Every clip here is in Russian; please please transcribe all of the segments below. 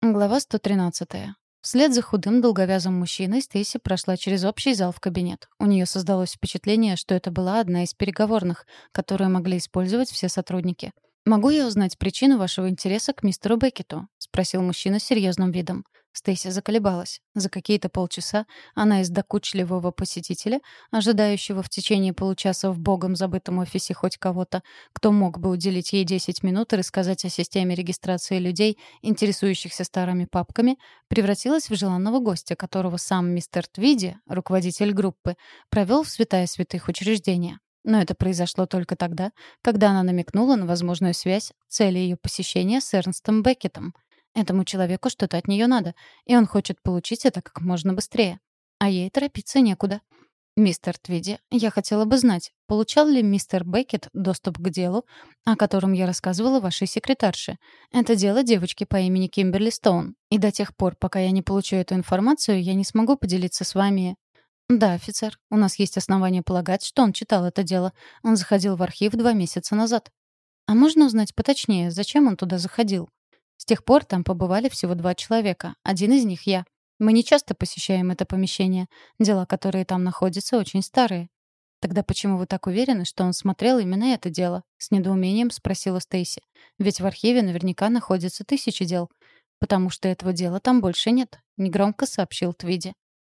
Глава 113. Вслед за худым долговязым мужчиной Стейси прошла через общий зал в кабинет. У нее создалось впечатление, что это была одна из переговорных, которую могли использовать все сотрудники. «Могу я узнать причину вашего интереса к мистеру Беккету?» — спросил мужчина с серьезным видом. Стейси заколебалась. За какие-то полчаса она из докучливого посетителя, ожидающего в течение получаса в богом забытом офисе хоть кого-то, кто мог бы уделить ей 10 минут и рассказать о системе регистрации людей, интересующихся старыми папками, превратилась в желанного гостя, которого сам мистер Твиди, руководитель группы, провел в святая святых учреждения. Но это произошло только тогда, когда она намекнула на возможную связь цели ее посещения с Эрнстом Беккетом — Этому человеку что-то от нее надо, и он хочет получить это как можно быстрее. А ей торопиться некуда. «Мистер Твиди, я хотела бы знать, получал ли мистер Беккет доступ к делу, о котором я рассказывала вашей секретарше? Это дело девочки по имени Кимберли Стоун. И до тех пор, пока я не получу эту информацию, я не смогу поделиться с вами...» «Да, офицер. У нас есть основания полагать, что он читал это дело. Он заходил в архив два месяца назад». «А можно узнать поточнее, зачем он туда заходил?» С тех пор там побывали всего два человека. Один из них я. Мы не часто посещаем это помещение. Дела, которые там находятся, очень старые. Тогда почему вы так уверены, что он смотрел именно это дело? С недоумением спросила Стейси. Ведь в архиве наверняка находятся тысячи дел. Потому что этого дела там больше нет, негромко сообщил Твиди.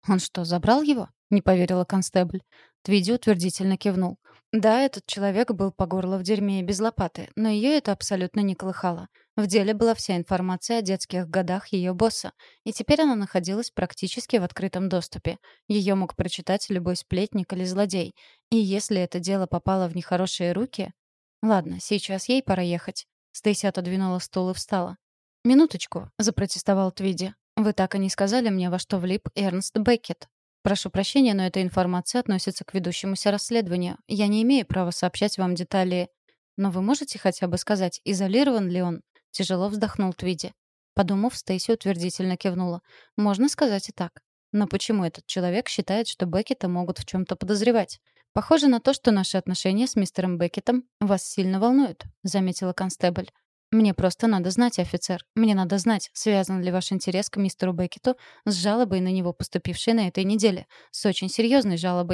Он что, забрал его? Не поверила констебль. Твиди утвердительно кивнул. Да, этот человек был по горло в дерьме и без лопаты, но ее это абсолютно не колыхало. В деле была вся информация о детских годах ее босса, и теперь она находилась практически в открытом доступе. Ее мог прочитать любой сплетник или злодей. И если это дело попало в нехорошие руки... Ладно, сейчас ей пора ехать. Стейси отодвинула стул и встала. «Минуточку», — запротестовал Твиди. «Вы так и не сказали мне, во что влип Эрнст Беккет». Прошу прощения, но эта информация относится к ведущемуся расследованию. Я не имею права сообщать вам детали. Но вы можете хотя бы сказать, изолирован ли он? Тяжело вздохнул Твиди. Подумав, Стейси утвердительно кивнула. Можно сказать и так. Но почему этот человек считает, что Беккета могут в чем-то подозревать? Похоже на то, что наши отношения с мистером Беккетом вас сильно волнуют, заметила констебль. «Мне просто надо знать, офицер. Мне надо знать, связан ли ваш интерес к мистеру Беккету с жалобой на него, поступившей на этой неделе. С очень серьезной жалобой.